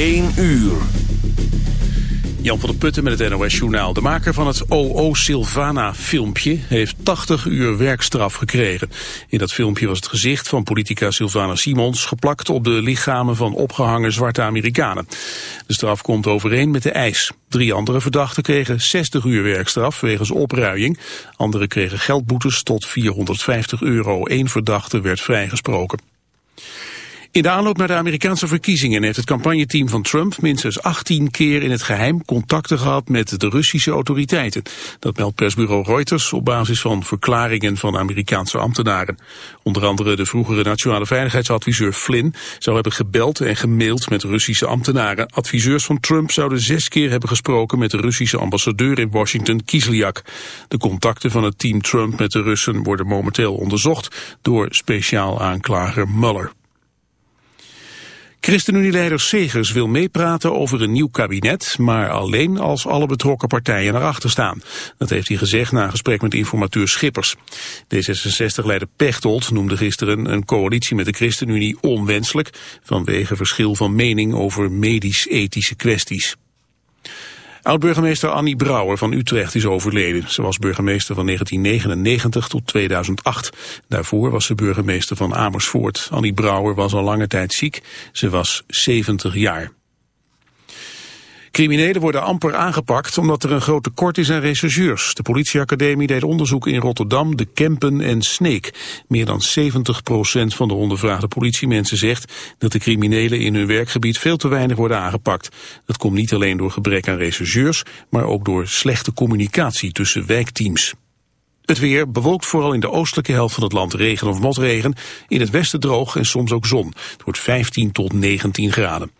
1 uur. Jan van der Putten met het NOS-journaal. De maker van het OO Silvana-filmpje heeft 80 uur werkstraf gekregen. In dat filmpje was het gezicht van politica Silvana Simons... geplakt op de lichamen van opgehangen zwarte Amerikanen. De straf komt overeen met de eis. Drie andere verdachten kregen 60 uur werkstraf wegens opruiing. Anderen kregen geldboetes tot 450 euro. Eén verdachte werd vrijgesproken. In de aanloop naar de Amerikaanse verkiezingen heeft het campagneteam van Trump minstens 18 keer in het geheim contacten gehad met de Russische autoriteiten. Dat meldt persbureau Reuters op basis van verklaringen van Amerikaanse ambtenaren. Onder andere de vroegere nationale veiligheidsadviseur Flynn zou hebben gebeld en gemaild met Russische ambtenaren. Adviseurs van Trump zouden zes keer hebben gesproken met de Russische ambassadeur in Washington, Kislyak. De contacten van het team Trump met de Russen worden momenteel onderzocht door speciaal aanklager Mueller. ChristenUnie-leider Segers wil meepraten over een nieuw kabinet, maar alleen als alle betrokken partijen erachter staan. Dat heeft hij gezegd na een gesprek met informateur Schippers. D66-leider Pechtold noemde gisteren een coalitie met de ChristenUnie onwenselijk vanwege verschil van mening over medisch-ethische kwesties. Oud-burgemeester Annie Brouwer van Utrecht is overleden. Ze was burgemeester van 1999 tot 2008. Daarvoor was ze burgemeester van Amersfoort. Annie Brouwer was al lange tijd ziek. Ze was 70 jaar. Criminelen worden amper aangepakt omdat er een groot tekort is aan rechercheurs. De politieacademie deed onderzoek in Rotterdam, De Kempen en Sneek. Meer dan 70% van de ondervraagde politiemensen zegt dat de criminelen in hun werkgebied veel te weinig worden aangepakt. Dat komt niet alleen door gebrek aan rechercheurs, maar ook door slechte communicatie tussen wijkteams. Het weer bewolkt vooral in de oostelijke helft van het land regen of motregen. In het westen droog en soms ook zon. Het wordt 15 tot 19 graden.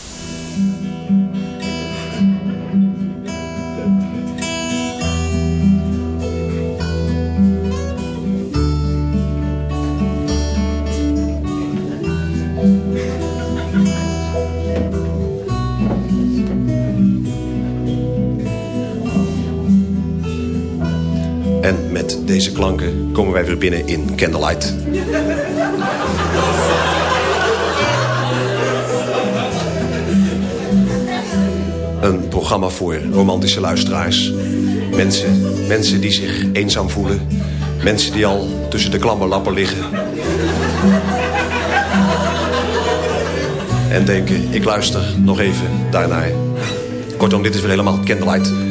Deze klanken komen wij weer binnen in Candlelight. Een programma voor romantische luisteraars. Mensen, mensen die zich eenzaam voelen. Mensen die al tussen de klamme lappen liggen. En denken, ik luister nog even daarnaar. Kortom, dit is weer helemaal Candlelight.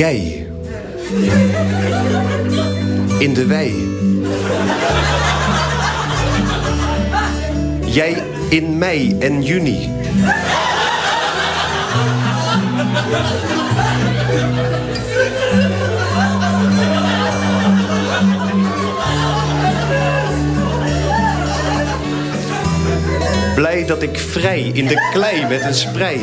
Jij. In de wei. Jij in mei en juni. Blij dat ik vrij in de klei met een sprei.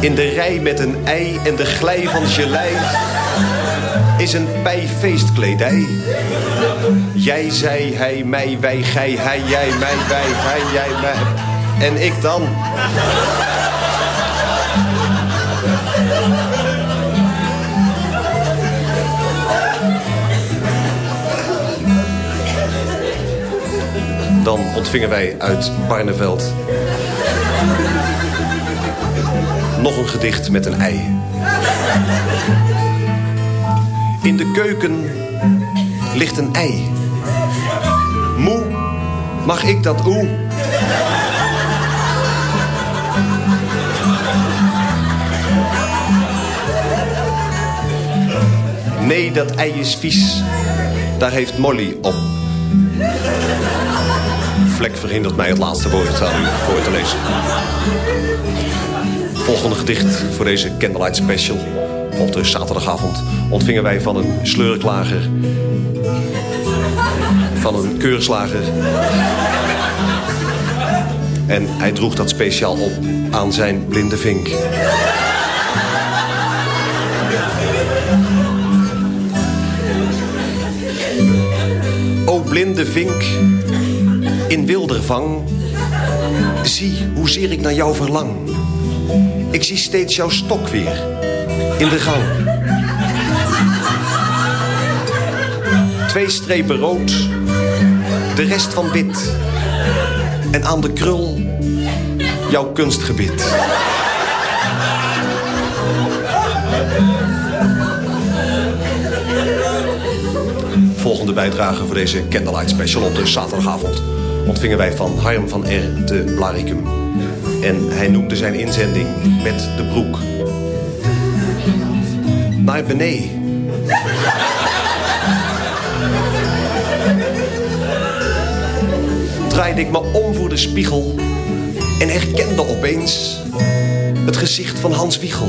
In de rij met een ei en de glij van gelei is een feestkledij. Jij, zij, hij, mij, wij, gij, hij, jij, mij, wij, hij, jij, mij. En ik dan. Dan ontvingen wij uit Barneveld nog een gedicht met een ei. In de keuken ligt een ei. Moe, mag ik dat oe? Nee, dat ei is vies. Daar heeft Molly op. Vlek verhindert mij het laatste woord aan u voor te lezen. Volgende gedicht voor deze Candlelight Special. Op de zaterdagavond ontvingen wij van een sleurklager... van een keurslager... en hij droeg dat speciaal op aan zijn blinde vink. O blinde vink, in wildervang... zie hoezeer ik naar jou verlang... Ik zie steeds jouw stok weer. In de gang. Twee strepen rood. De rest van wit. En aan de krul jouw kunstgebit. Volgende bijdrage voor deze Candlelight Special op de zaterdagavond ontvingen wij van Harm van R. te Blaricum. En hij noemde zijn inzending met de broek. Naar beneden. Draaide ik me om voor de spiegel en herkende opeens het gezicht van Hans Wiegel.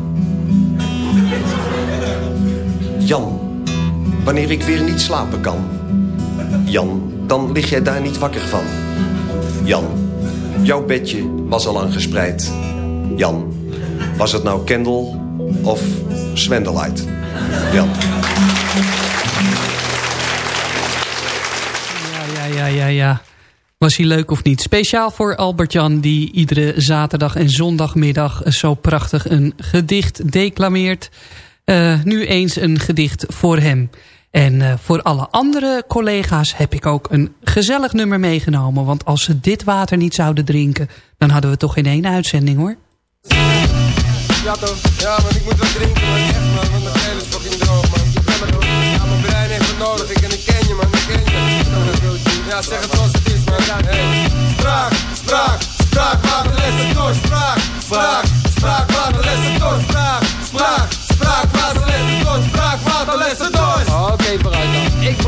Jan, wanneer ik weer niet slapen kan. Jan, dan lig jij daar niet wakker van. Jan, jouw bedje was al lang gespreid. Jan, was het nou Candle of Swendelight? Jan. Ja, ja, ja, ja. Was hij leuk of niet? Speciaal voor Albert-Jan die iedere zaterdag en zondagmiddag zo prachtig een gedicht declameert. Uh, nu eens een gedicht voor hem. En uh, voor alle andere collega's heb ik ook een gezellig nummer meegenomen. Want als ze dit water niet zouden drinken, dan hadden we toch geen één uitzending hoor. Ja toch? Ja man, ik moet wat drinken man, echt man, want mijn is fucking droog man. Ja, mijn brein heeft het nodig, ik, en ik ken je man, ik ken je. Ja, zeg het zoals het is man. Hey. Spraak, spraak, spraak, water, door, spraak, spraak, spraak, water, lessen door, spraak, spraak,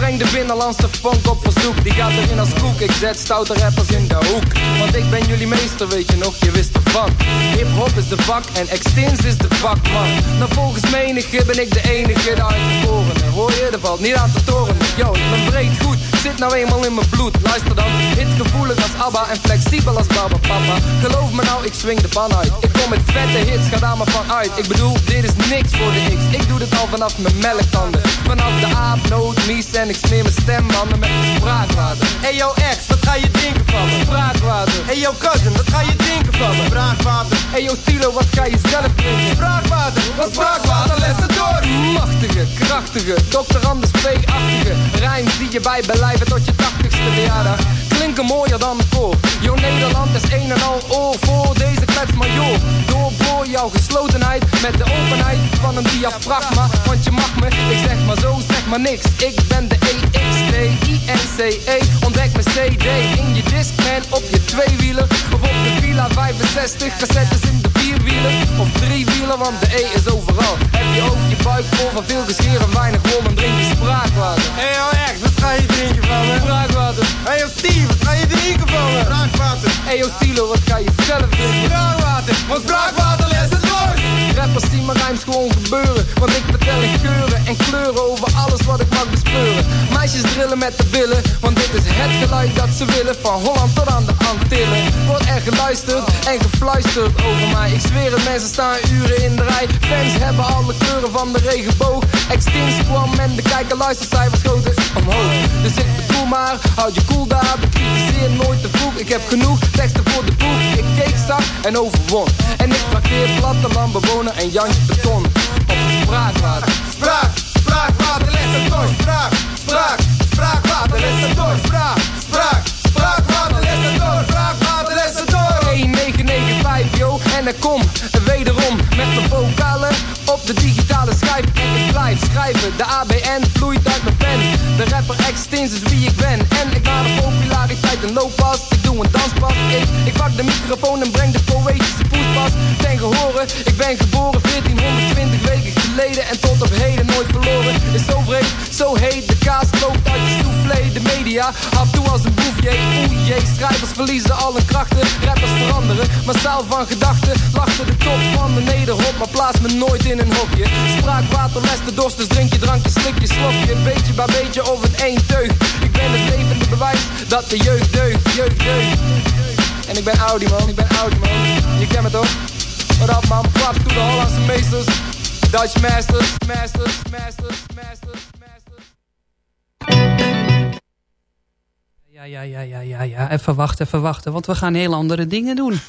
breng de binnenlandse funk op verzoek. Die gaat erin als koek, ik zet stoute rappers in de hoek. Want ik ben jullie meester, weet je nog, je wist ervan Hip-hop is de vak en extins is de vakman. Nou volgens menige ben ik de enige, de uitgekorene Hoor je, er valt niet aan te toren. Yo, ik ben breed goed, zit nou eenmaal in mijn bloed. Luister dan, hit gevoelig als ABBA en flexibel als Baba Papa. Geloof me nou, ik swing de pan uit. Ik kom met vette hits, ga daar maar van uit. Ik bedoel, dit is niks voor de X. Ik doe dit al vanaf mijn melktanden. Vanaf de aapnoot, mies en ik smeer mijn stembanden met mijn spraakwater. Hey yo ex, wat ga je drinken van me? Spraakwater. Hey yo cousin, wat ga je drinken van me? Spraakwater. Hey yo stilo, wat ga je zelf drinken? Spraakwater, wat spraakwater, les het door. Machtige, krachtige, Dr. Anders P-achtige. Rijms die je bij tot je tachtigste verjaardag. Klinken mooier dan de koor. Yo Nederland is een en al oor voor deze klets major Doorboor jouw geslotenheid met de openheid van een diafragma. Want je mag me, ik zeg maar zo, zeg maar niks. Ik ben de E-X-T-I-N-C-E Ontdek mijn CD in je Discman op je tweewieler. Of op de Villa 65 cassettes in de vierwieler Of driewieler, want de E is overal. Heb je ook je buik vol van veel gescheren en weinig wol Dan drink je spraakwater. Hey yo ex, wat ga je drinken van me? Spraakwater. Hey yo Steve, wat ga je drinken van me? Spraakwater. Hey yo Stilo, wat ga je zelf drinken? Spraakwater, want spraakwater Rappers zien mijn rijms gewoon gebeuren. Want ik vertel in geuren en kleuren over alles wat ik mag bespeuren. Meisjes drillen met de billen Want dit is het geluid dat ze willen. Van Holland tot aan de Antillen. Wordt er geluisterd en gefluisterd over mij. Ik zweer het, mensen staan uren in de rij. Fans hebben alle kleuren van de regenboog. Extinct kwam en de kijker luistercijfers schoten omhoog. Dus ik bedoel maar, houd je cool daar. Bekritiseer nooit te vroeg. Ik heb genoeg teksten voor de boek. Ik keek zag en overwon. En ik trakteer platteland en Jantje Beton Op de spraakwater. Spraak, spraakwater, les het door. Spraak, spraak, spraakwater, les het door. Spraak, spraak, spraakwater, les het door. Spraakwater, les het door. 1995 yo, en er kom wederom met mijn vocalen op de digitale schijf. En ik blijf schrijven, de ABN vloeit uit mijn pen. De rapper Extins is wie ik ben. En ik maak de populariteit een looppas Ik doe een danspas, ik, ik pak de microfoon en breng de Ten gehore, ik ben geboren 1420 weken geleden En tot op heden nooit verloren. Is zo vreed, zo heet, de kaas loopt uit je soufflé De media, hap toe als een boefje jee, schrijvers verliezen al hun krachten. Rappers veranderen, massaal van gedachten. Lachten de top van de nederhop Maar plaats me nooit in een hokje. Spraakwater, les de dorst, dus drink je drankje, slik je slokje. Beetje bij beetje of het één teug Ik ben het levende bewijs dat de jeugd deugt, jeugd deugt Ik ben Audi man, ik ben Audi man Je kent me toch? Wat man, props to de Hollandse meesters Dutch masters, masters, masters, masters, masters Ja, ja, ja, ja, ja, ja. Even wachten, even wachten. Want we gaan heel andere dingen doen.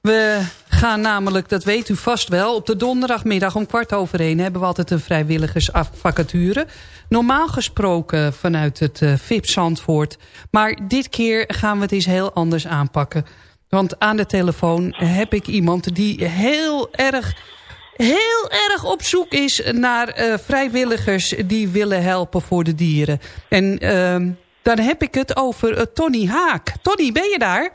We gaan namelijk, dat weet u vast wel... op de donderdagmiddag om kwart over één... hebben we altijd een vrijwilligersvacature. Normaal gesproken vanuit het uh, VIP Zandvoort. Maar dit keer gaan we het eens heel anders aanpakken. Want aan de telefoon heb ik iemand die heel erg heel erg op zoek is naar uh, vrijwilligers die willen helpen voor de dieren. En uh, dan heb ik het over uh, Tony Haak. Tony, ben je daar?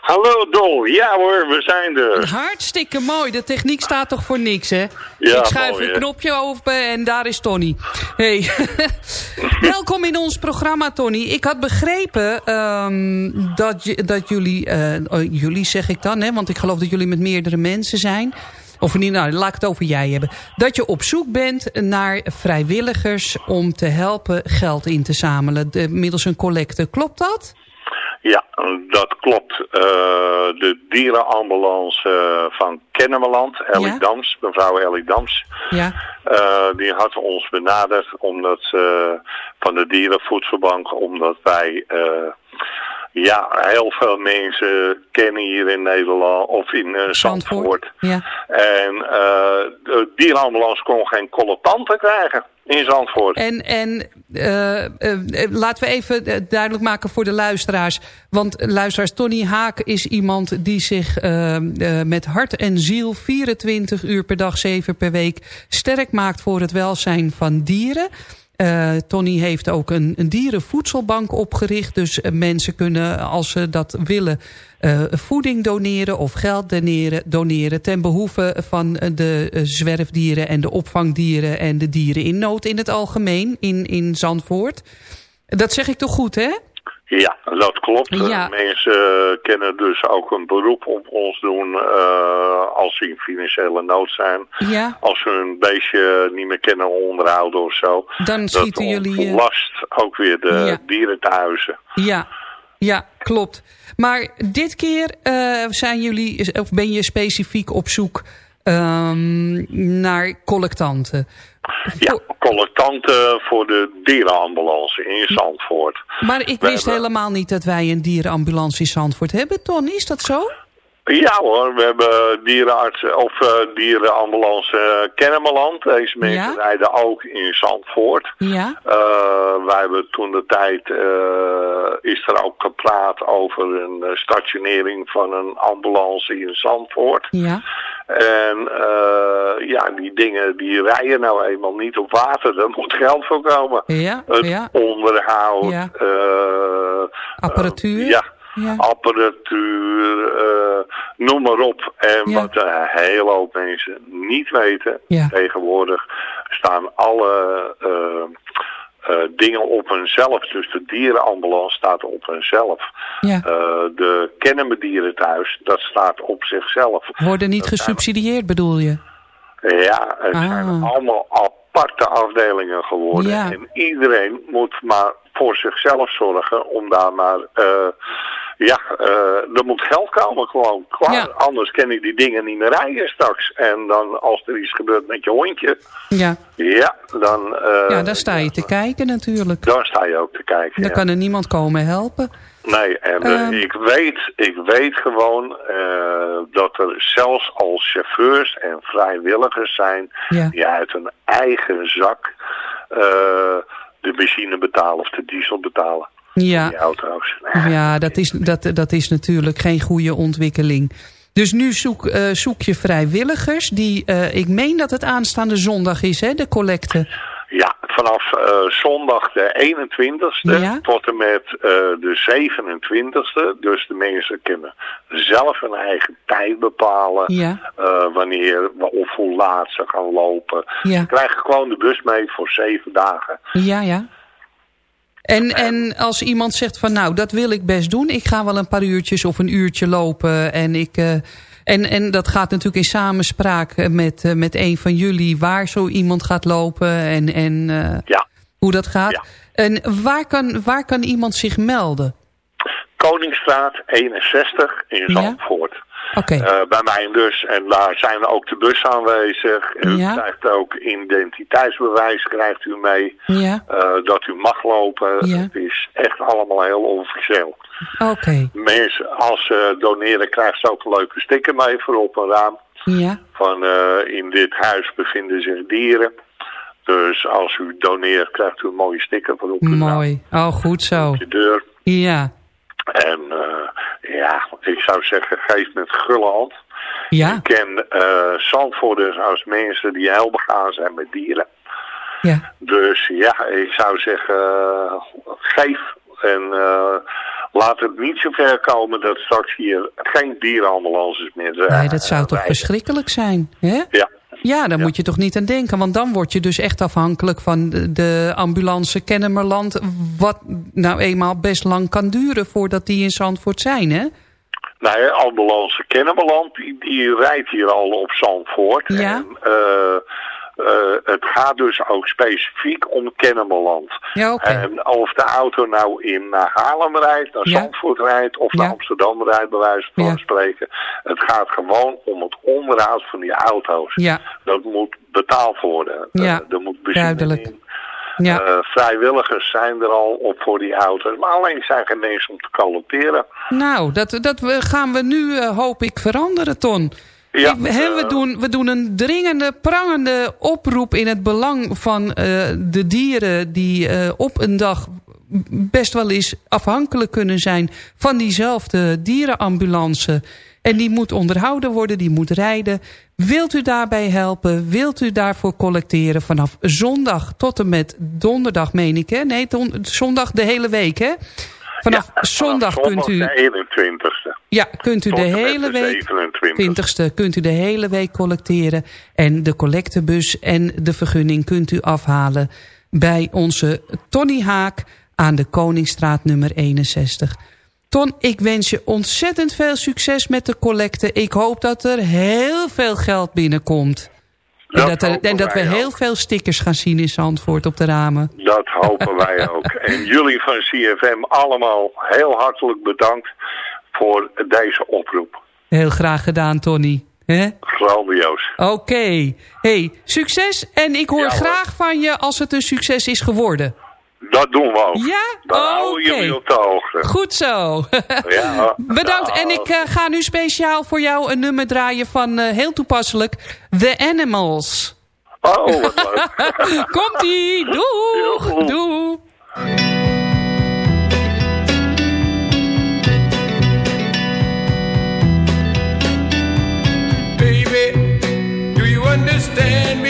Hallo Dol, ja hoor, we zijn er. Hartstikke mooi, de techniek staat toch voor niks hè? Ja, ik schuif mooi, een knopje open en daar is Tony. Hey. Welkom in ons programma Tony. Ik had begrepen um, dat, je, dat jullie, uh, jullie zeg ik dan hè, want ik geloof dat jullie met meerdere mensen zijn... Of niet, nou, laat ik het over jij hebben. Dat je op zoek bent naar vrijwilligers om te helpen geld in te zamelen. De, middels een collecte. Klopt dat? Ja, dat klopt. Uh, de dierenambulance uh, van Kennemerland, Ellie Ja. Dams, mevrouw Ellie Dams, Ja. uh, die had ons benaderd omdat van de dierenvoedselbank, omdat wij ja, heel veel mensen kennen hier in Nederland of in uh, Zandvoort. Ja. En uh, de dierenambulance kon geen colletanten krijgen in Zandvoort. En, en uh, laten we even duidelijk maken voor de luisteraars. Want luisteraars, Tony Haak is iemand die zich met hart en ziel 24 uur per dag, 7 per week sterk maakt voor het welzijn van dieren. Eh, Tony heeft ook een, een dierenvoedselbank opgericht. Dus eh, mensen kunnen, als ze dat willen, eh, voeding doneren of geld doneren, doneren ten behoeve van de zwerfdieren en de opvangdieren en de dieren in nood in het algemeen in, in Zandvoort. Dat zeg ik toch goed, hè? Ja, dat klopt. Ja. Mensen kennen dus ook een beroep op ons doen eh, als ze in financiële nood zijn. Ja. Als ze hun beestje niet meer kunnen onderhouden of zo. Dan schieten jullie, eh, ontlast ook weer de Ja. dierenthuizen. Ja, ja, klopt. Maar dit keer eh, zijn jullie, of ben je specifiek op zoek ehm, naar collectanten. Ja, collectanten voor de dierenambulance in Zandvoort. Maar ik wist hebben- helemaal niet dat wij een dierenambulance in Zandvoort hebben. Ton, is dat zo? Ja hoor, we hebben dierenarts of eh, dierenambulance uh, Kennemerland. Deze mensen Ja? rijden ook in Zandvoort. Ja. Eh, wij hebben toen de tijd, is er ook gepraat over een stationering van een ambulance in Zandvoort. Ja. En eh, ja, die dingen die rijden nou eenmaal niet op water. Daar moet geld voor komen. Ja, Het ja. onderhoud. Ja. eh, Apparatuur? ja. Ja. Apparatuur, eh, noem maar op. En Ja. wat een hele hoop mensen niet weten, Ja. tegenwoordig staan alle eh, dingen op hunzelf. Dus de dierenambulance staat op hunzelf. Ja. Eh, de kennen dieren thuis, dat staat op zichzelf. Worden niet gesubsidieerd, bedoel je? ja, het Ah. zijn allemaal aparte afdelingen geworden. Ja. En iedereen moet maar voor zichzelf zorgen om daar maar... eh, ja, eh, er moet geld komen gewoon. Klaar. Ja. Anders kan ik die dingen niet meer rijden straks. En dan als er iets gebeurt met je hondje... Ja, Ja, dan... eh, ja daar sta je te kijken natuurlijk. Dan sta je ook te kijken. Dan ja. kan er niemand komen helpen. Nee, en eh, Ehm. ik, weet, ik weet gewoon dat er zelfs als chauffeurs en vrijwilligers zijn Ja. die uit hun eigen zak de benzine betalen of de diesel betalen. Ja. Die auto's. Ja, dat is, dat, dat is natuurlijk geen goede ontwikkeling. Dus nu zoek, eh, zoek je vrijwilligers die, eh, ik meen dat het aanstaande zondag is, hè, de collecte. Ja, vanaf eh, zondag de 21ste Ja. tot en met eh, de 27ste. Dus de mensen kunnen zelf hun eigen tijd bepalen. Ja. eh, wanneer of hoe laat ze gaan lopen. Ja. Ze krijgen gewoon de bus mee voor zeven dagen. Ja, ja. En, en als iemand zegt van nou, dat wil ik best doen. Ik ga wel een paar uurtjes of een uurtje lopen. En, ik, en, en dat gaat natuurlijk in samenspraak eh, met, eh, met een van jullie... waar zo iemand gaat lopen en, en eh, Ja. hoe dat gaat. Ja. En waar kan, waar kan iemand zich melden? Koningsstraat 61 in Ja. Zandvoort. Oké, bij mij dus. En daar zijn ook de bus aanwezig. U Ja. krijgt ook identiteitsbewijs krijgt u mee. ja, dat u mag lopen. Ja. Het is echt allemaal heel officieel. Oké, Mensen, als ze doneren, krijgen ze ook een leuke sticker mee voor op een raam. ja, Van eh, in dit huis bevinden zich dieren. Dus als u doneert, krijgt u een mooie sticker voor op uw raam, mooi. Oh, goed zo. op je deur. Ja, En eh, ja, ik zou zeggen, geef met gulle hand. ja, Ik ken eh Zandvoorters als mensen die heel begaan zijn met dieren. ja. Dus ja, ik zou zeggen, eh, geef en eh, laat het niet zo ver komen dat straks hier geen dierenambulances meer zijn. Nee, dat zou toch verschrikkelijk zijn, hè? Ja, Ja, daar moet je toch niet aan denken. Want dan word je dus echt afhankelijk van de, ambulance Kennemerland. Wat nou eenmaal best lang kan duren voordat die in Zandvoort zijn, hè? nou ja, ambulance Kennemerland, die, die rijdt hier al op Zandvoort. Ja. En, eh, eh, het gaat dus ook specifiek om Kennemerland. Ja. En of de auto nou in naar Haarlem rijdt, naar Ja. Zandvoort rijdt of naar Ja. Amsterdam rijdt, bij wijze van spreken. Het gaat gewoon om het onderhoud van die auto's. Dat moet betaald worden. Eh, er moet duidelijk. in. ja. Eh, vrijwilligers zijn er al op voor die auto's. Maar alleen zijn mensen om te collecteren. Nou, dat, dat gaan we nu, eh, hoop ik, veranderen, Ton. Ja, we, doen, we doen een dringende, prangende oproep in het belang van eh, de dieren... die eh, op een dag best wel eens afhankelijk kunnen zijn van diezelfde dierenambulance. En die moet onderhouden worden, die moet rijden. Wilt u daarbij helpen? Wilt u daarvoor collecteren vanaf zondag tot en met donderdag, meen ik, hè? Nee, zondag de hele week, hè? Vanaf zondag, kunt u... de 21ste. Ja, kunt u de hele de week... 27e. 20ste kunt u de hele week collecteren. En de collectebus en de vergunning kunt u afhalen... bij onze Tony Haak aan de Koningsstraat nummer 61. Ton, ik wens je ontzettend veel succes met de collecte. Ik hoop dat er heel veel geld binnenkomt. En Dat dat, er, hopen en dat we heel veel stickers gaan zien in Zandvoort op de ramen. Dat hopen wij ook. En jullie van CFM allemaal heel hartelijk bedankt voor deze oproep. Heel graag gedaan, Tony. Grandioos. Oké. Hey, succes. En ik hoor Ja, hoor. graag van je als het een succes is geworden. Dat doen we ook. Ja? Dan houden Oké. jullie op de hoogte. Goed zo. Ja. Bedankt. En ik eh, ga nu speciaal voor jou een nummer draaien van eh, heel toepasselijk The Animals. Oh, wat leuk. Komt-ie. Doeg. Doeg. Baby, do you understand me?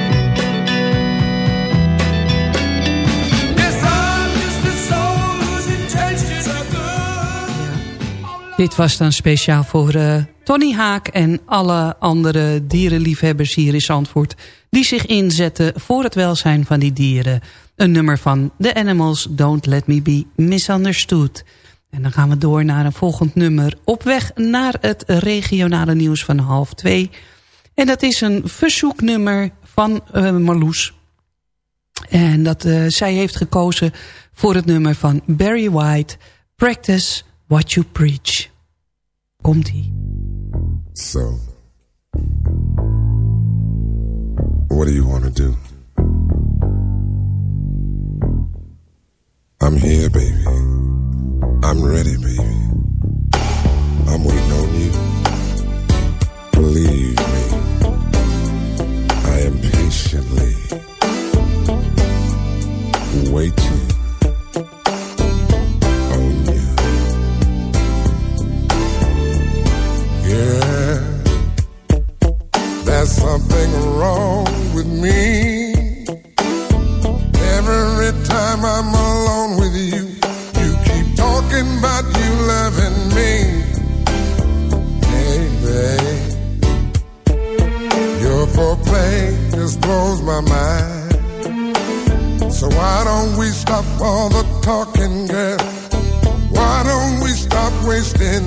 Dit was dan speciaal voor eh, Tony Haak en alle andere dierenliefhebbers hier in Zandvoort... die zich inzetten voor het welzijn van die dieren. Een nummer van The Animals, Don't Let Me Be Misunderstood. En dan gaan we door naar een volgend nummer... op weg naar het regionale nieuws van half twee. En dat is een verzoeknummer van eh, Marloes. En dat, eh, zij heeft gekozen voor het nummer van Barry White... Practice What You Preach. Komt-ie. So, what do you want to do? I'm here, baby. I'm ready, baby. I'm waiting on you. Believe me, I am patiently waiting There's something wrong with me. Every time I'm alone with you, you keep talking about you loving me. Baby, your foreplay just blows my mind. So why don't we stop all the talking, girl? Why don't we stop wasting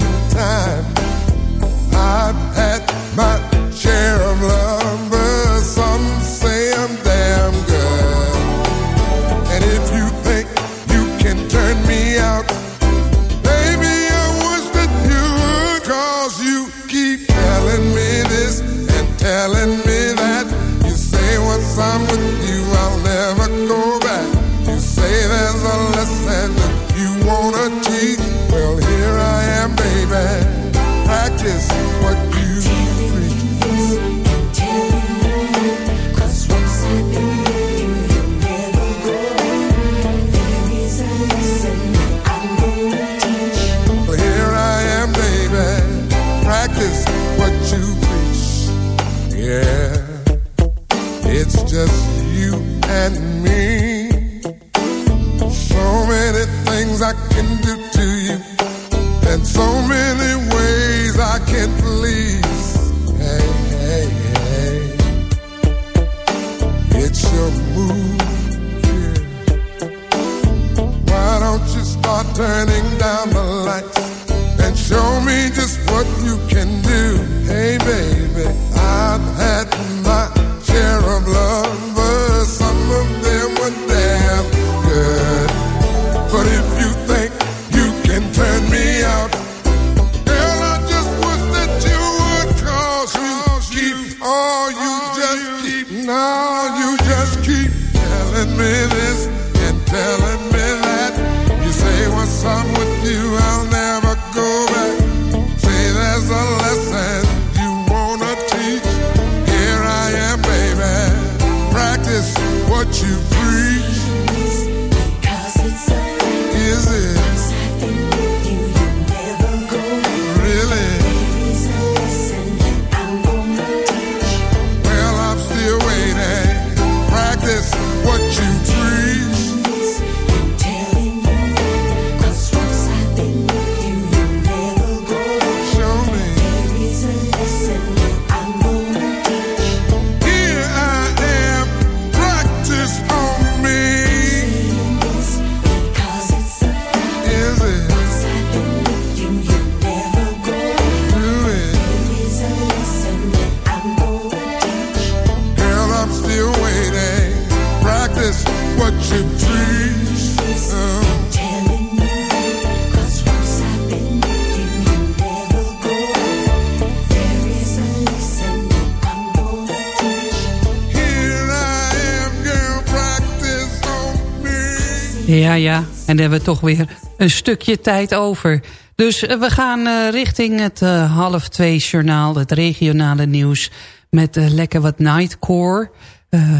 Ja, ja. En dan hebben we toch weer een stukje tijd over. Dus eh, we gaan eh, richting het eh, half twee journaal, het regionale nieuws... met lekker wat Nightcore...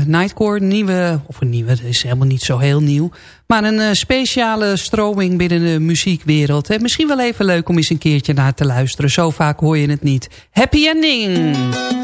Nightcore, nieuwe, of een nieuwe, dat is helemaal niet zo heel nieuw. Maar een speciale stroming binnen de muziekwereld. Misschien wel even leuk om eens een keertje naar te luisteren. Zo vaak hoor je het niet. Happy Ending!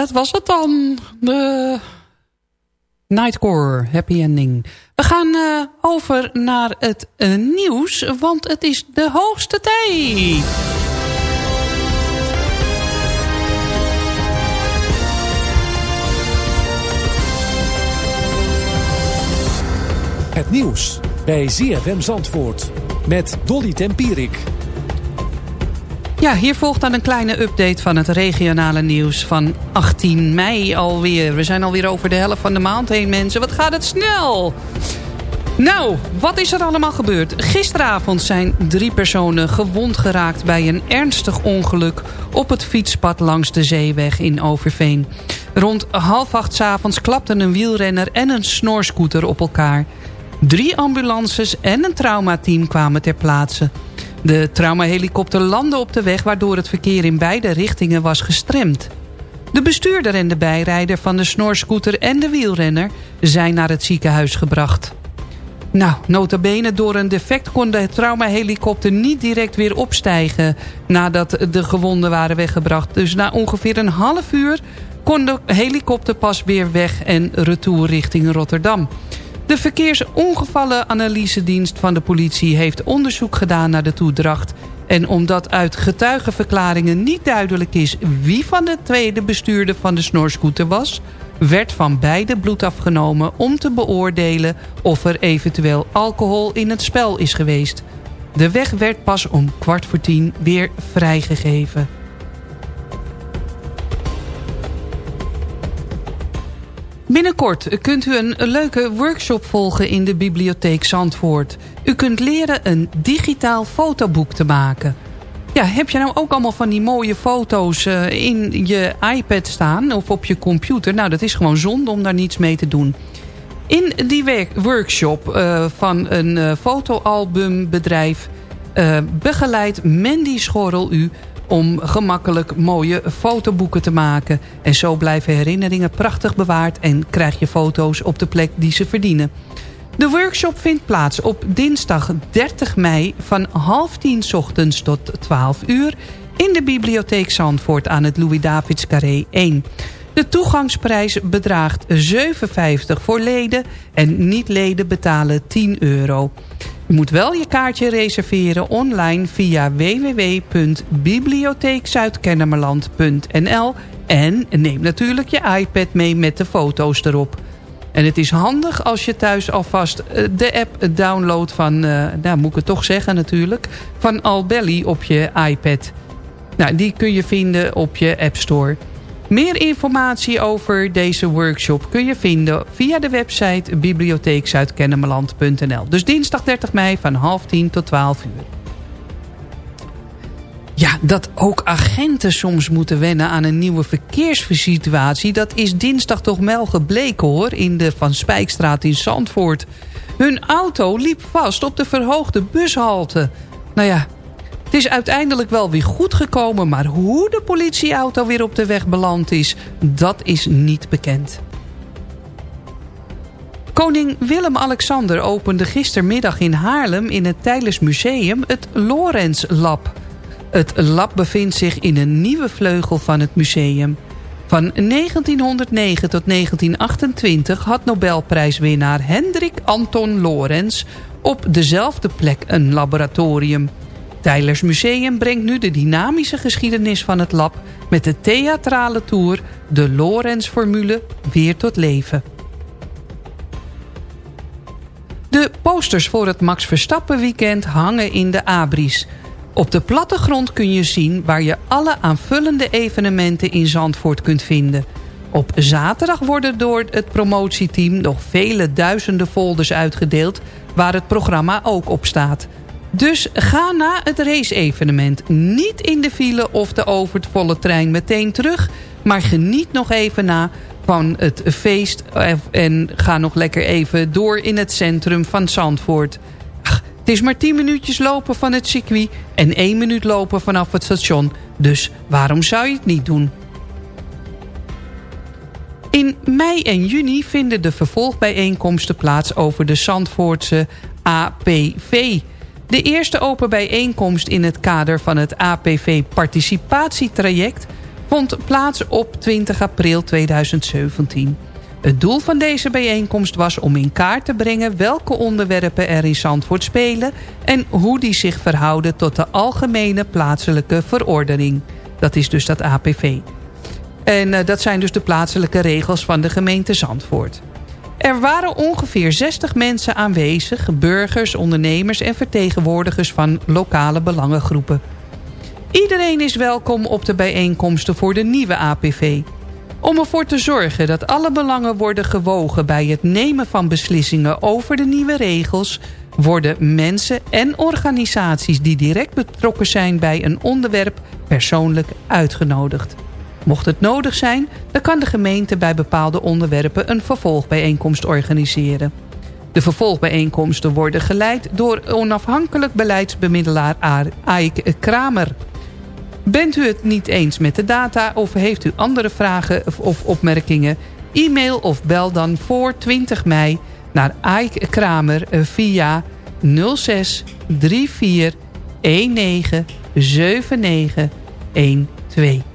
Dat was het dan. De Nightcore, happy ending. We gaan uh, over naar het uh, nieuws, want het is de hoogste tijd. Het nieuws bij ZFM Zandvoort met Dolly Tempierik. Ja, hier volgt dan een kleine update van het regionale nieuws van 18 mei alweer. We zijn alweer over de helft van de maand heen, mensen. Wat gaat het snel! Nou, wat is er allemaal gebeurd? Gisteravond zijn drie personen gewond geraakt bij een ernstig ongeluk... op het fietspad langs de zeeweg in Overveen. Rond half acht s avonds klapten een wielrenner en een snorscooter op elkaar. Drie ambulances en een traumateam kwamen ter plaatse... De traumahelikopter landde op de weg waardoor het verkeer in beide richtingen was gestremd. De bestuurder en de bijrijder van de snorscooter en de wielrenner zijn naar het ziekenhuis gebracht. Nou, notabene door een defect kon de traumahelikopter niet direct weer opstijgen nadat de gewonden waren weggebracht. Dus na ongeveer een half uur kon de helikopter pas weer weg en retour richting Rotterdam. De verkeersongevallenanalysedienst van de politie heeft onderzoek gedaan naar de toedracht. En omdat uit getuigenverklaringen niet duidelijk is wie van de tweede bestuurder van de snorscooter was... werd van beide bloed afgenomen om te beoordelen of er eventueel alcohol in het spel is geweest. De weg werd pas om kwart voor tien weer vrijgegeven. Binnenkort kunt u een leuke workshop volgen in de bibliotheek Zandvoort. U kunt leren een digitaal fotoboek te maken. Ja, heb je nou ook allemaal van die mooie foto's uh, in je iPad staan of op je computer? Nou, dat is gewoon zonde om daar niets mee te doen. In die workshop uh, van een uh, fotoalbumbedrijf begeleidt Mandy Schorrel u om gemakkelijk mooie fotoboeken te maken. En zo blijven herinneringen prachtig bewaard en krijg je foto's op de plek die ze verdienen. De workshop vindt plaats op dinsdag 30 mei van half tien ochtends tot 12 uur... in de bibliotheek Zandvoort aan het Louis-Davids Carré 1. De toegangsprijs bedraagt 7,50 voor leden en niet-leden betalen 10 euro. Je moet wel je kaartje reserveren online via www.bibliotheekzuidkennemerland.nl en neem natuurlijk je iPad mee met de foto's erop. En het is handig als je thuis alvast eh, de app downloadt van, uh, nou moet ik het toch zeggen natuurlijk, van Albelly op je iPad. Nou, die kun je vinden op je App Store. Meer informatie over deze workshop kun je vinden via de website bibliotheekzuidkennemerland.nl. Dus dinsdag 30 mei van half tien tot 12 uur. Ja, dat ook agenten soms moeten wennen aan een nieuwe verkeerssituatie... dat is dinsdag toch wel gebleken hoor, in de Van Spijkstraat in Zandvoort. Hun auto liep vast op de verhoogde bushalte. Nou ja, het is uiteindelijk wel weer goed gekomen... maar hoe de politieauto weer op de weg beland is, dat is niet bekend. Koning Willem-Alexander opende gistermiddag in Haarlem... in het Tijdens Museum het Lorenz Lab. Het lab bevindt zich in een nieuwe vleugel van het museum. Van 1909 tot 1928 had Nobelprijswinnaar Hendrik Anton Lorenz... op dezelfde plek een laboratorium... Tylers Museum brengt nu de dynamische geschiedenis van het lab... met de theatrale tour De Lorenz-formule weer tot leven. De posters voor het Max Verstappen weekend hangen in de abris. Op de plattegrond kun je zien waar je alle aanvullende evenementen in Zandvoort kunt vinden. Op zaterdag worden door het promotieteam nog vele duizenden folders uitgedeeld... waar het programma ook op staat... Dus ga na het race-evenement niet in de file of de overvolle trein meteen terug... maar geniet nog even na van het feest en ga nog lekker even door in het centrum van Zandvoort. Het is maar 10 minuutjes lopen van het circuit en 1 minuut lopen vanaf het station. Dus waarom zou je het niet doen? In mei en juni vinden de vervolgbijeenkomsten plaats over de Zandvoortse APV... De eerste open bijeenkomst in het kader van het APV participatietraject vond plaats op 20 april 2017. Het doel van deze bijeenkomst was om in kaart te brengen... welke onderwerpen er in Zandvoort spelen... en hoe die zich verhouden tot de algemene plaatselijke verordening. Dat is dus dat APV. En uh, dat zijn dus de plaatselijke regels van de gemeente Zandvoort. Er waren ongeveer 60 mensen aanwezig, burgers, ondernemers en vertegenwoordigers van lokale belangengroepen. Iedereen is welkom op de bijeenkomsten voor de nieuwe APV. Om ervoor te zorgen dat alle belangen worden gewogen bij het nemen van beslissingen over de nieuwe regels, worden mensen en organisaties die direct betrokken zijn bij een onderwerp persoonlijk uitgenodigd. Mocht het nodig zijn, dan kan de gemeente bij bepaalde onderwerpen een vervolgbijeenkomst organiseren. De vervolgbijeenkomsten worden geleid door onafhankelijk beleidsbemiddelaar Aik Kramer. Bent u het niet eens met de data of heeft u andere vragen of opmerkingen? E-mail of bel dan voor 20 mei naar Aik Kramer via 06 34 19 79 12.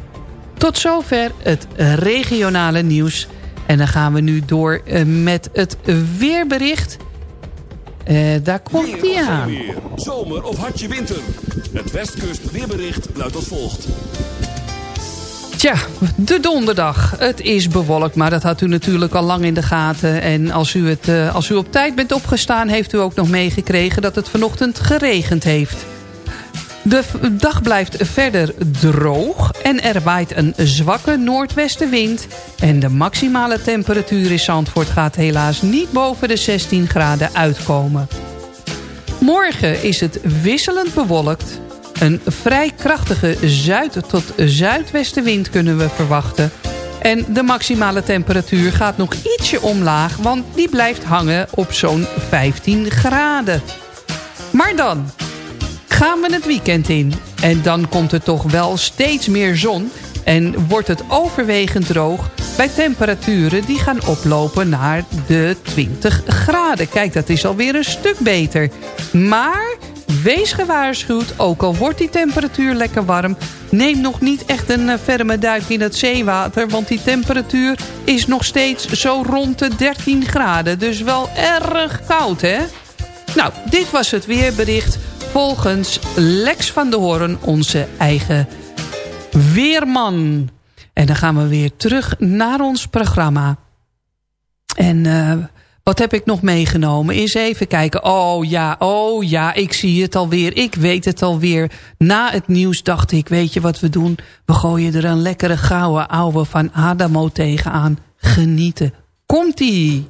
Tot zover het regionale nieuws. En dan gaan we nu door eh, met het weerbericht. Uh, daar komt hij aan. Weer. Zomer of hartje winter. Het Westkust weerbericht luidt als volgt. Tja, de donderdag. Het is bewolkt, maar dat had u natuurlijk al lang in de gaten. En als u, het, uh, als u op tijd bent opgestaan... heeft u ook nog meegekregen dat het vanochtend geregend heeft. De dag blijft verder droog en er waait een zwakke noordwestenwind. En de maximale temperatuur in Zandvoort gaat helaas niet boven de 16 graden uitkomen. Morgen is het wisselend bewolkt. Een vrij krachtige zuid- tot zuidwestenwind kunnen we verwachten. En de maximale temperatuur gaat nog ietsje omlaag... want die blijft hangen op zo'n 15 graden. Maar dan, gaan we het weekend in. En dan komt er toch wel steeds meer zon en wordt het overwegend droog bij temperaturen die gaan oplopen naar de 20 graden. Kijk, dat is alweer een stuk beter. Maar wees gewaarschuwd, ook al wordt die temperatuur lekker warm... neem nog niet echt een eh, ferme duik in het zeewater... want die temperatuur is nog steeds zo rond de 13 graden. Dus wel erg koud, hè? Nou, dit was het weerbericht volgens Lex van de Hoorn, onze eigen weerman. En dan gaan we weer terug naar ons programma. En uh, wat heb ik nog meegenomen? Eens even kijken. Oh ja, oh ja, ik zie het alweer. Ik weet het alweer. Na het nieuws dacht ik, weet je wat we doen? We gooien er een lekkere gouden ouwe van Adamo tegenaan. Genieten. Komt-ie!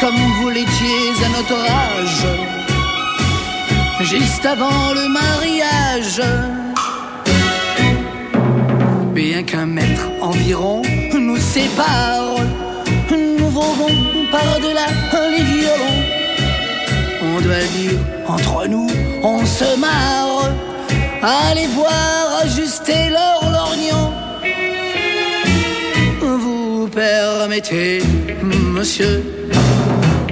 comme vous l'étiez à notre âge, juste avant le mariage. Bien qu'un mètre environ nous sépare, nous volons par-delà les violons. On doit dire, entre nous, on se marre, allez voir ajuster leur lorgnon. Vous permettez, monsieur,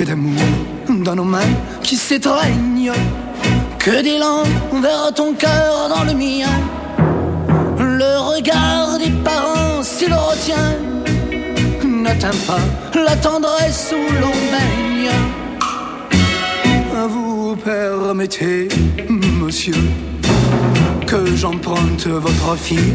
Que d'amour dans nos mains qui s'étreignent, que d'élan vers ton cœur dans le mien. Le regard des parents, s'il le retient, n'atteint pas la tendresse où l'on baigne. Vous permettez, monsieur, que j'emprunte votre fille.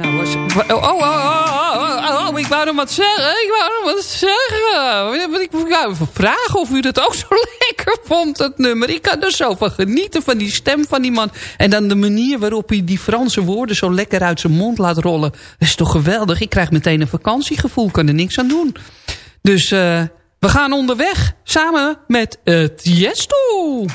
Nou, was, oh, oh, oh, oh, oh, oh, ik wou nog wat zeggen. Ik wou nog wat zeggen. Ik wou even vragen of u dat ook zo lekker vond, dat nummer. Ik kan er zo van genieten, van die stem van die man. En dan de manier waarop hij die Franse woorden zo lekker uit zijn mond laat rollen. Dat is toch geweldig. Ik krijg meteen een vakantiegevoel, kan er niks aan doen. Dus uh, we gaan onderweg, samen met uh, Tiesto.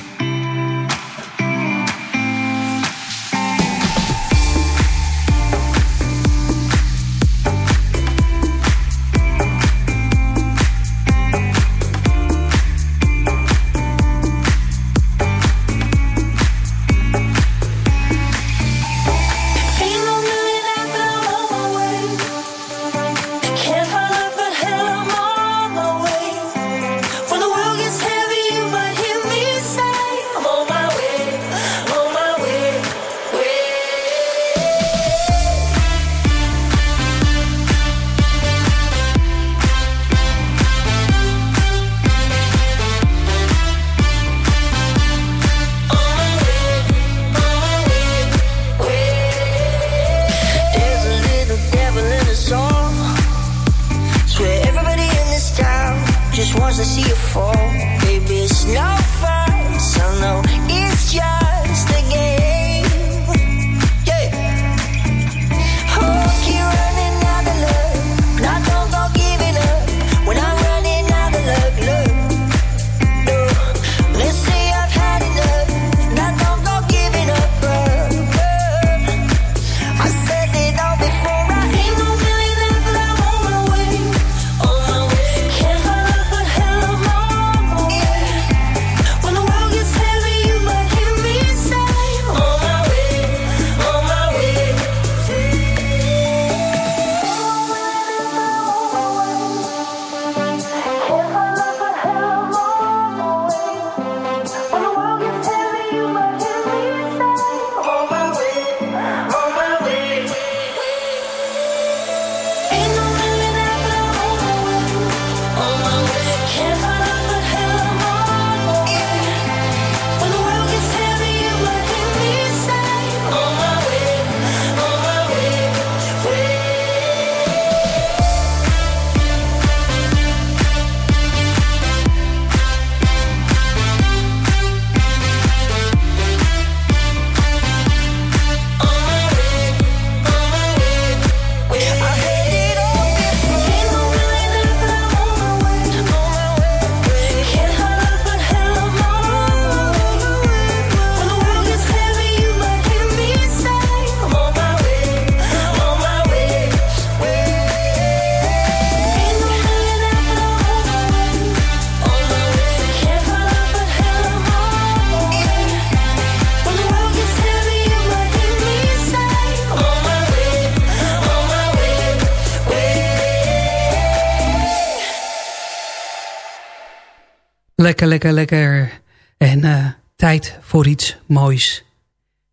Lekker, lekker, lekker. En uh, tijd voor iets moois.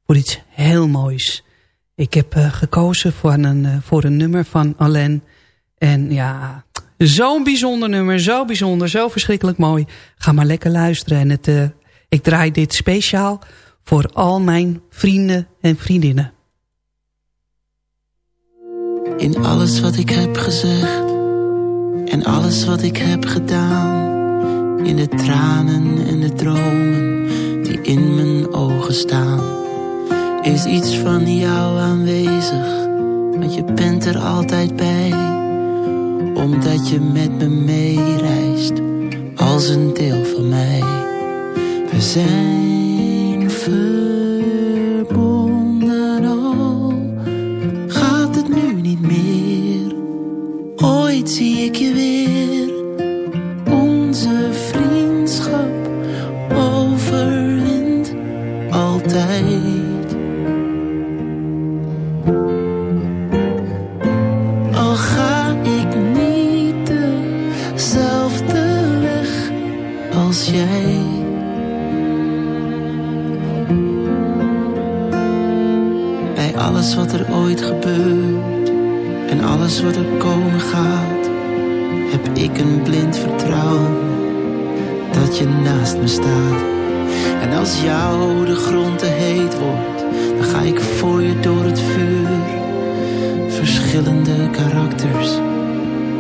Voor iets heel moois. Ik heb uh, gekozen voor een, uh, voor een nummer van Alain. En ja, zo'n bijzonder nummer. Zo bijzonder, zo verschrikkelijk mooi. Ga maar lekker luisteren. En het, ik draai dit speciaal voor al mijn vrienden en vriendinnen. In alles wat ik heb gezegd. En alles wat ik heb gedaan in de tranen en de dromen die in mijn ogen staan. Is iets van jou aanwezig, want je bent er altijd bij. Omdat je met me meereist, als een deel van mij. We zijn verbonden al, gaat het nu niet meer. Ooit zie ik je weer, onze vriendschap overwint altijd. Al ga ik niet dezelfde weg als jij. Bij alles wat er ooit gebeurt en alles wat er komen gaat, heb ik een blind vertrouwen dat je naast me staat. En als jou de grond te heet wordt, dan ga ik voor je door het vuur. Verschillende karakters,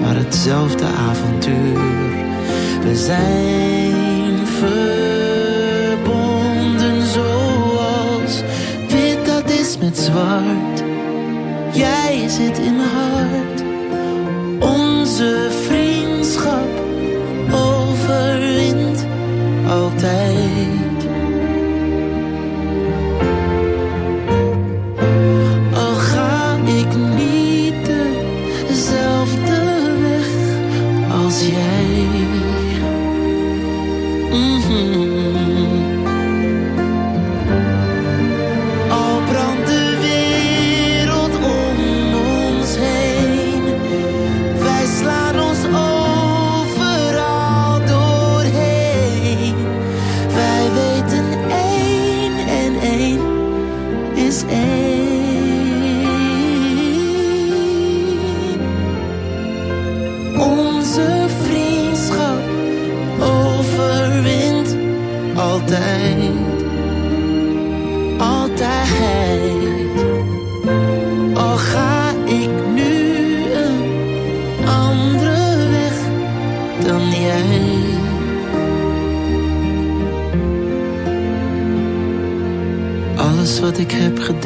maar hetzelfde avontuur. We zijn verbonden zoals wit dat is met zwart. Jij zit in mijn hart, onze vriendschap altijd.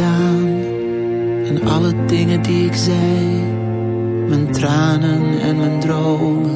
En alle dingen die ik zei, mijn tranen en mijn dromen.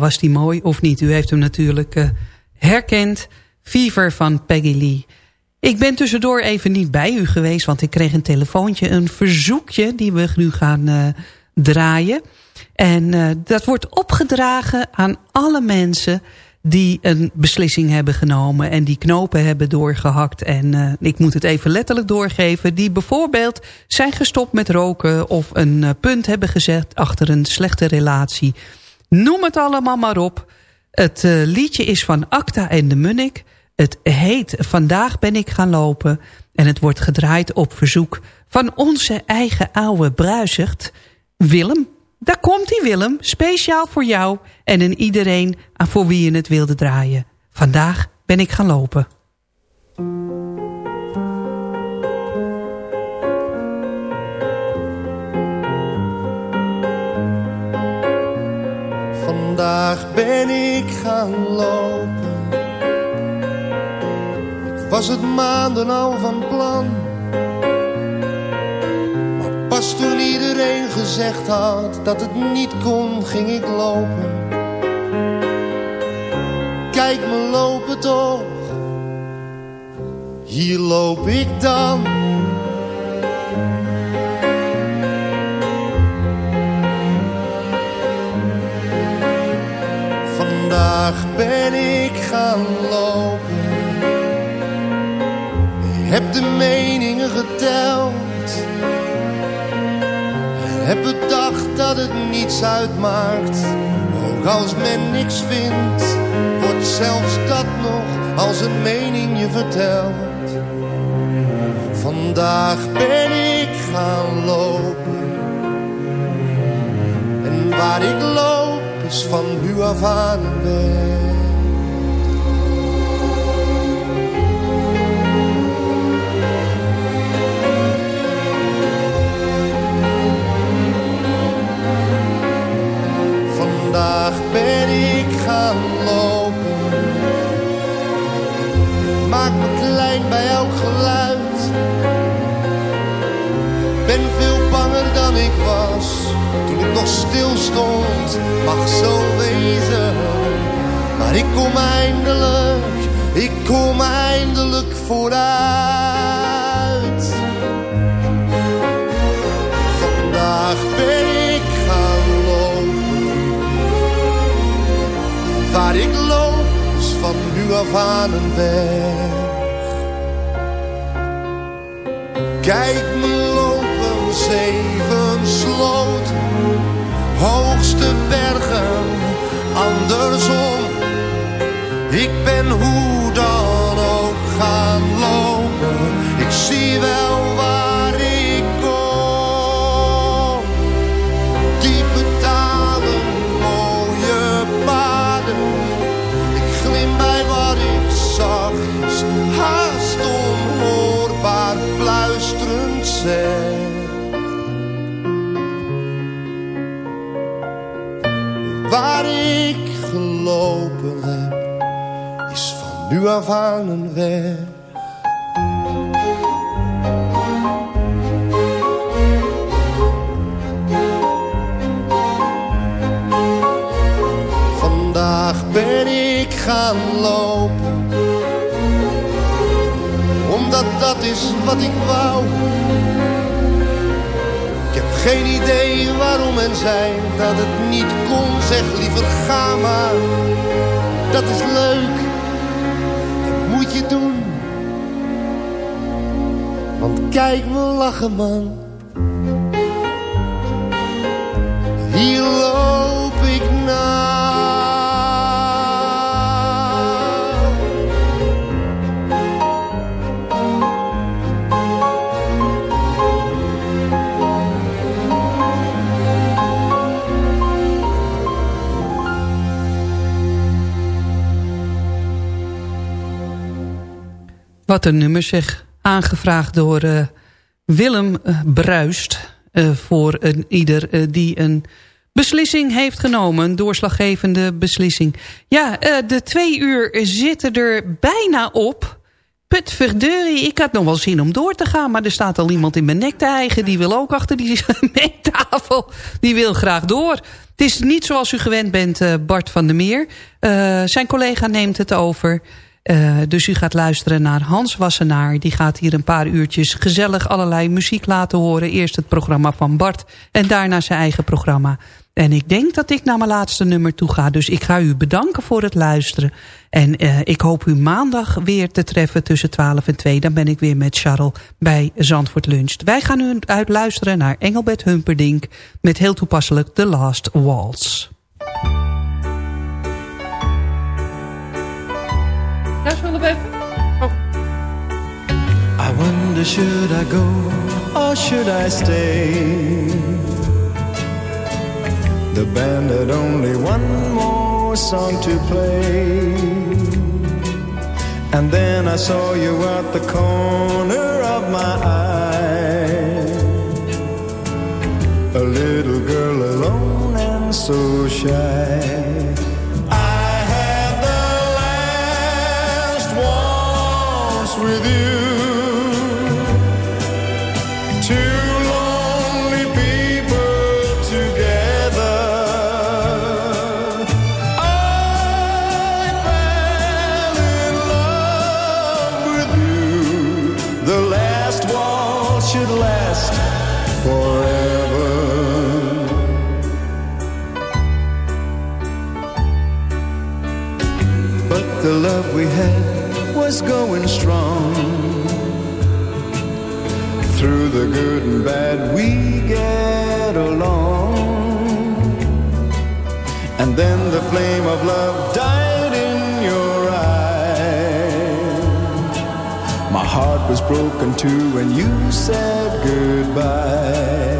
was die mooi of niet? U heeft hem natuurlijk eh, herkend. Fever van Peggy Lee. Ik ben tussendoor even niet bij u geweest... want ik kreeg een telefoontje, een verzoekje... die we nu gaan eh, draaien. En eh, dat wordt opgedragen aan alle mensen... die een beslissing hebben genomen... en die knopen hebben doorgehakt. En ik moet het even letterlijk doorgeven... die bijvoorbeeld zijn gestopt met roken... of een punt hebben gezet achter een slechte relatie. Noem het allemaal maar op. Het eh, liedje is van Acta en de Munnik... Het heet Vandaag ben ik gaan lopen en het wordt gedraaid op verzoek van onze eigen oude bruisigt Willem. Daar komt hij Willem, speciaal voor jou en in iedereen aan voor wie je het wilde draaien. Vandaag ben ik gaan lopen. Vandaag ben ik gaan lopen. Ik was het maanden al van plan. Maar pas toen iedereen gezegd had dat het niet kon, ging ik lopen. Kijk me lopen toch. Hier loop ik dan. Vandaag ben ik gaan lopen. Heb de meningen geteld. En heb bedacht dat het niets uitmaakt. Ook als men niks vindt, wordt zelfs dat nog als een mening je vertelt. Vandaag ben ik gaan lopen. En waar ik loop van nu af aan. Niet kon. Zeg liever ga maar, dat is leuk, dat moet je doen. Want kijk me lachen man, hier loop ik naar. Wat een nummer zeg. Aangevraagd door uh, Willem uh, Bruist. Uh, voor een, ieder die een beslissing heeft genomen. Een doorslaggevende beslissing. Ja, de twee uur zitten er bijna op. Putverdeurie, ik had nog wel zin om door te gaan... maar er staat al iemand in mijn nek te eigen... die wil ook achter die tafel. Die wil graag door. Het is niet zoals u gewend bent, Bart van der Meer. zijn collega neemt het over... Uh, dus u gaat luisteren naar Hans Wassenaar. Die gaat hier een paar uurtjes gezellig allerlei muziek laten horen. Eerst het programma van Bart en daarna zijn eigen programma. En ik denk dat ik naar mijn laatste nummer toe ga. Dus ik ga u bedanken voor het luisteren. En uh, ik hoop u maandag weer te treffen tussen 12 en 2. Dan ben ik weer met Charles bij Zandvoort Lunch. Wij gaan nu uitluisteren naar Engelbert Humperdinck... met heel toepasselijk The Last Waltz. Oh. I wonder should I go or should I stay? The band had only one more song to play. And then I saw you at the corner of my eye. A little girl alone and so shy. Then the flame of love died in your eyes. My heart was broken too when you said goodbye.